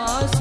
Nossa.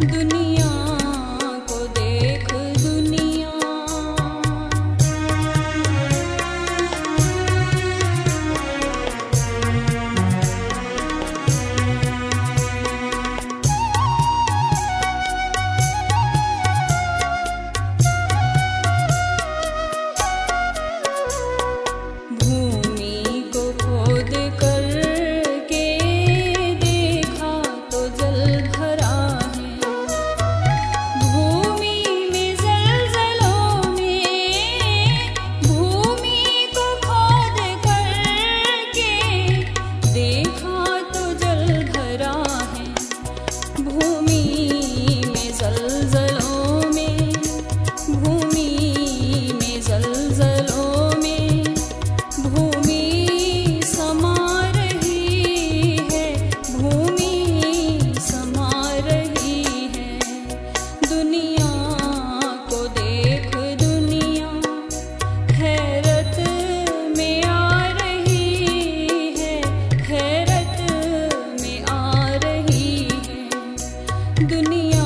दुनिया दुनिया